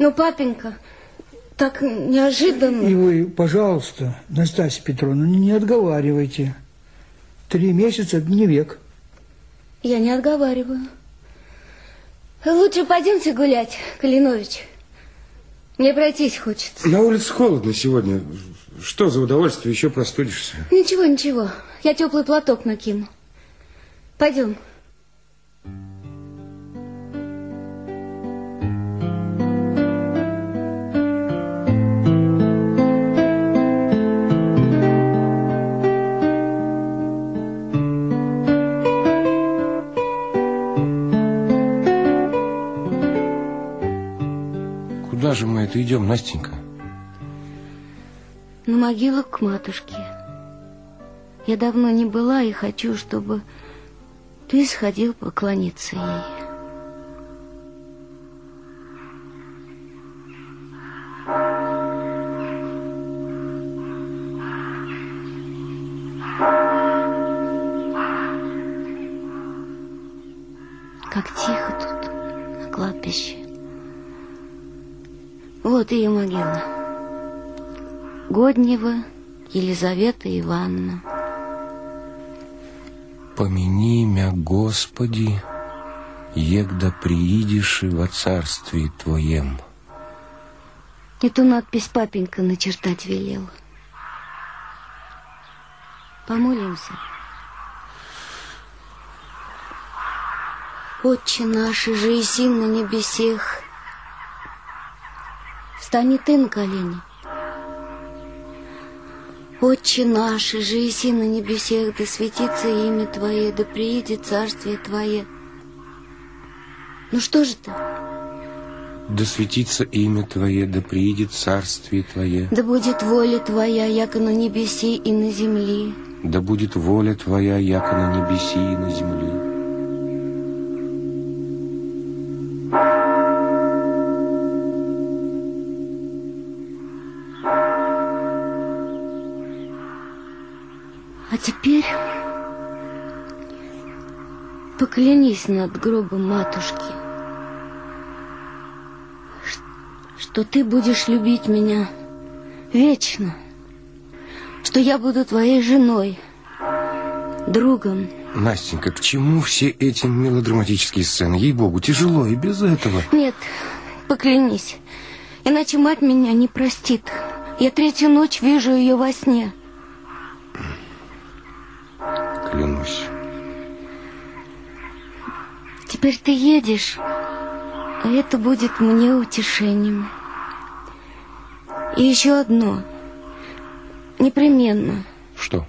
Ну, папенька, так неожиданно. И вы, пожалуйста, Настасья Петровна, не отговаривайте. Три месяца – не век. Я не отговариваю. Лучше пойдемте гулять, Калинович. Мне пройтись хочется. На улице холодно сегодня. Что за удовольствие, еще простудишься. Ничего, ничего. Я теплый платок накину. Пойдем. Куда же мы это идем, Настенька? На могилу к матушке. Я давно не была и хочу, чтобы ты сходил поклониться ей. Как тихо тут, на кладбище. Вот ее могила. Годнева Елизавета Ивановна. Помяни мя, Господи, егда приидишь во царстве Твоем. Эту надпись папенька начертать велел. Помолимся. Отче наш, же и син на небесех, Встань и ты на колени. Отче наш, же и на небесех, да светится имя Твое, да приедет царствие Твое. Ну что же ты? Да светится имя Твое, да приедет царствие Твое. Да будет воля Твоя, яко на небеси и на земли. Да будет воля Твоя, яко на небеси и на земли. Поклянись над гробом матушки, что ты будешь любить меня вечно, что я буду твоей женой, другом. Настенька, к чему все эти мелодраматические сцены? Ей-богу, тяжело и без этого. Нет, поклянись, иначе мать меня не простит. Я третью ночь вижу ее во сне. Клянусь. Теперь ты едешь, а это будет мне утешением. И еще одно. Непременно. Что?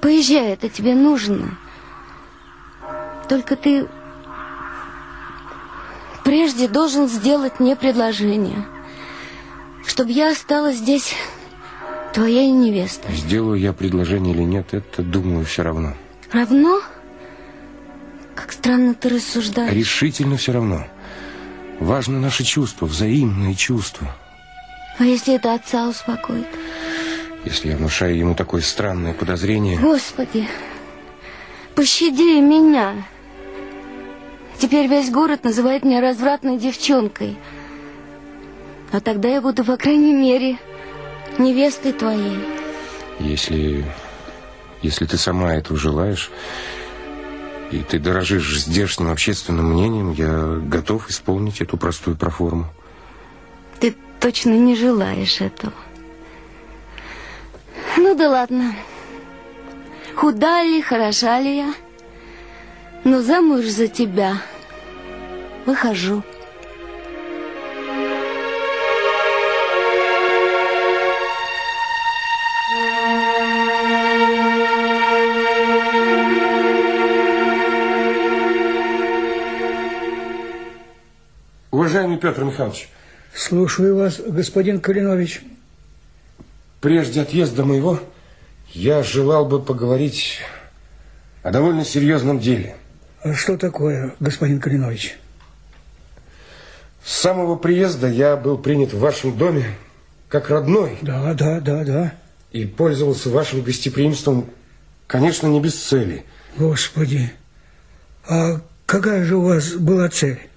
Поезжай, это тебе нужно. Только ты прежде должен сделать мне предложение, чтобы я осталась здесь твоей невестой. Сделаю я предложение или нет, это, думаю, все равно. Равно? Как странно ты рассуждаешь. Решительно все равно. Важно наше чувство, взаимные чувства. А если это отца успокоит? Если я внушаю ему такое странное подозрение... Господи, пощади меня. Теперь весь город называет меня развратной девчонкой. А тогда я буду, по крайней мере, невестой твоей. Если... Если ты сама этого желаешь, и ты дорожишь здешним общественным мнением, я готов исполнить эту простую проформу. Ты точно не желаешь этого. Ну да ладно. Худа ли, хороша ли я? Но замуж за тебя выхожу. Уважаемый Петр Михайлович, Слушаю вас, господин Калинович. прежде отъезда моего я желал бы поговорить о довольно серьезном деле. А Что такое, господин Калинович? С самого приезда я был принят в вашем доме как родной Да, да, да, да. и пользовался вашим гостеприимством, конечно, не без цели. Господи, а какая же у вас была цель?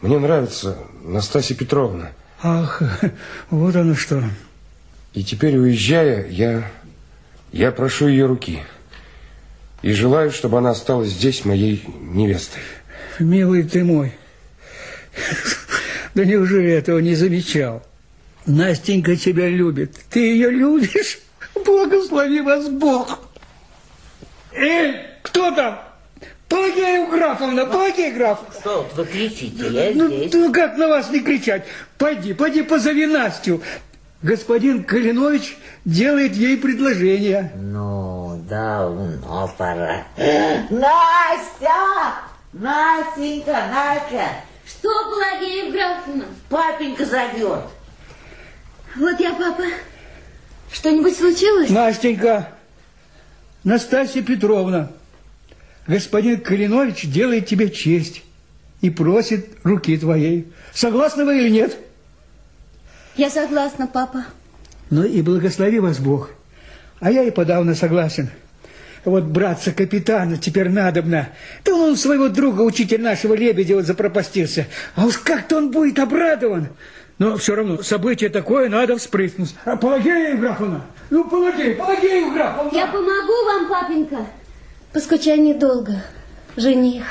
Мне нравится Настасья Петровна. Ах, вот оно что. И теперь, уезжая, я, я прошу ее руки. И желаю, чтобы она осталась здесь моей невестой. Милый ты мой. Да неужели этого не замечал? Настенька тебя любит. Ты ее любишь? Благослови вас Бог. Эй, кто там? Пелагея Графовна, Пелагея Графовна. Что вы кричите? Я Ну, здесь. ну как на вас не кричать? Пойди, пойди позови Настю. Господин Калинович делает ей предложение. Ну, давно пора. Настя! Настенька, Настя! Что, Пелагея Евграфовна? Папенька зовет. Вот я, папа. Что-нибудь случилось? Настенька, Настасья Петровна, господин Калинович делает тебе честь и просит руки твоей. Согласны вы или нет? Я согласна, папа. Ну и благослови вас Бог. А я и подавно согласен. Вот братца капитана теперь надобно. Да он своего друга, учитель нашего Лебедева, запропастился. А уж как-то он будет обрадован. Но все равно событие такое надо вспрыснуть. А Пелагея Евграфовна, ну Пелагея, Пелагея Евграфовна. Я помогу вам, папенька. Поскучай недолго, жених.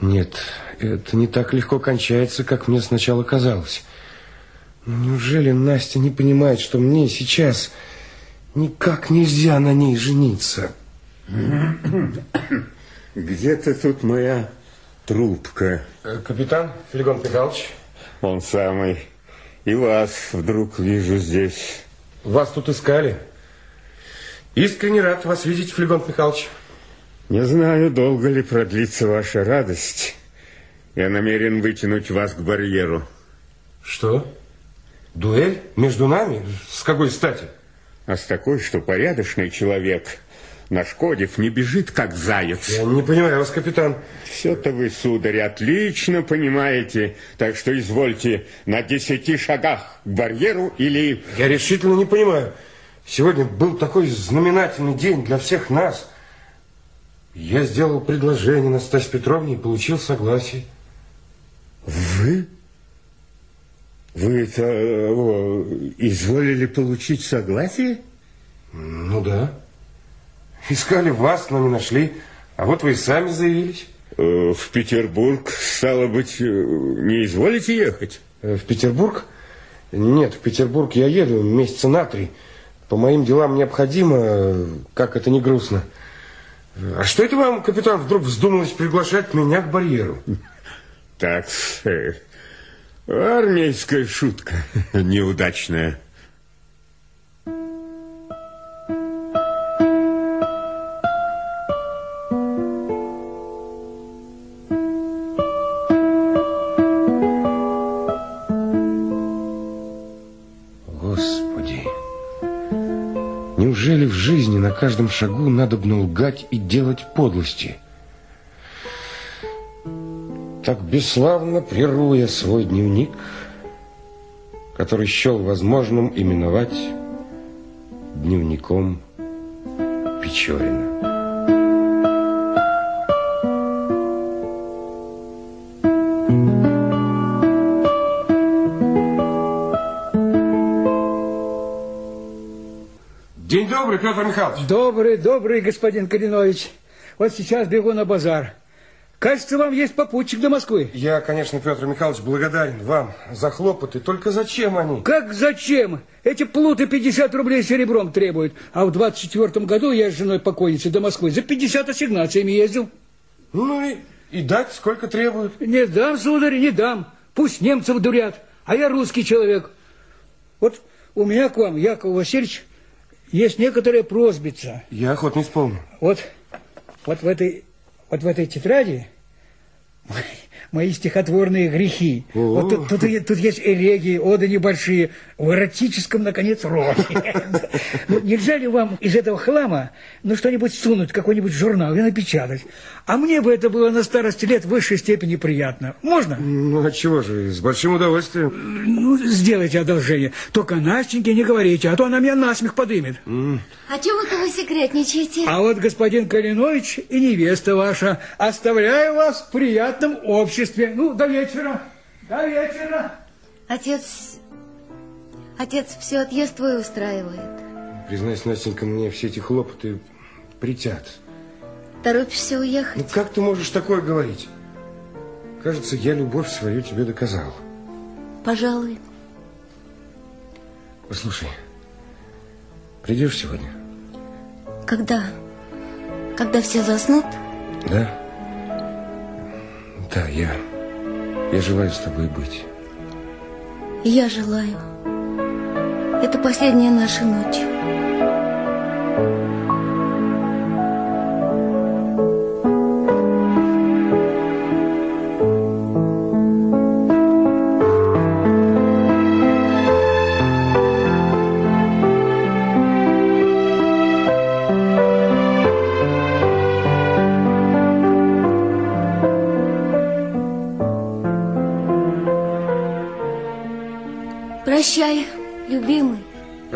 Нет, это не так легко кончается, как мне сначала казалось. Неужели Настя не понимает, что мне сейчас никак нельзя на ней жениться? Где-то тут моя трубка. Э, Капитан Филигон Михайлович, Он самый. И вас вдруг вижу здесь. вас тут искали. Искренне рад вас видеть, Филигон Михайлович. Не знаю, долго ли продлится ваша радость. Я намерен вытянуть вас к барьеру. Что? Дуэль между нами? С какой стати? А с такой, что порядочный человек, нашкодив, не бежит, как заяц. Я не понимаю вас, капитан. Все-то вы, сударь, отлично понимаете. Так что извольте на десяти шагах к барьеру или... Я решительно не понимаю. Сегодня был такой знаменательный день для всех нас. Я сделал предложение Настасье Петровне и получил согласие. Вы? Вы это э, о, изволили получить согласие? Ну да. Искали вас, но не нашли. А вот вы и сами заявились. Э, В Петербург, стало быть, э, не изволите ехать? Э, В Петербург? Нет, в Петербург я еду месяца на три. По моим делам необходимо, как это не грустно. А что это вам, капитан, вдруг вздумалось приглашать меня к барьеру? Так, армейская шутка неудачная. Неужели в жизни на каждом шагу надо бы лгать и делать подлости? Так бесславно прируя свой дневник, который счел возможным именовать дневником Печорина. Добрый, Петр Михайлович. Добрый, добрый господин Калинович. Вот сейчас бегу на базар. Кажется, вам есть попутчик до Москвы. Я, конечно, Петр Михайлович, благодарен вам за хлопоты. Только зачем они? Как зачем? Эти плуты 50 рублей серебром требуют. А в 24 году я с женой покойницы до Москвы за 50 ассигнациями ездил. Ну и, и дать сколько требуют. Не дам, сударь, не дам. Пусть немцев дурят, а я русский человек. Вот у меня к вам, Яков Васильевич, есть некоторая просьбица. Я охотно исполню. Вот, вот в этой, вот в этой тетради мои стихотворные грехи. Вот тут, тут, тут есть элегии, оды небольшие, в эротическом, наконец, роде. Ну, нельзя ли вам из этого хлама ну, что-нибудь сунуть, в какой-нибудь журнал и напечатать? А мне бы это было на старости лет в высшей степени приятно. Можно? Ну, а чего же, с большим удовольствием. Ну, сделайте одолжение. Только Настеньке не говорите, а то она меня насмех подымет. А чего вы-то вы секретничаете? А вот господин Калинович и невеста ваша, оставляю вас в приятном обществе. Ну, до вечера. До вечера. Отец... Отец все отъезд твой устраивает. Признайся, Настенька, мне все эти хлопоты притят. Торопишься Ну, уехать? как ты можешь такое говорить? Кажется, я любовь свою тебе доказал. Пожалуй. Послушай, придешь сегодня? Когда? Когда все заснут? Да? Да, я... Я желаю с тобой быть. Я желаю. Это последняя наша ночь.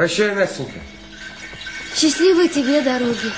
Прощай, Настенька. Счастливой тебе дороги.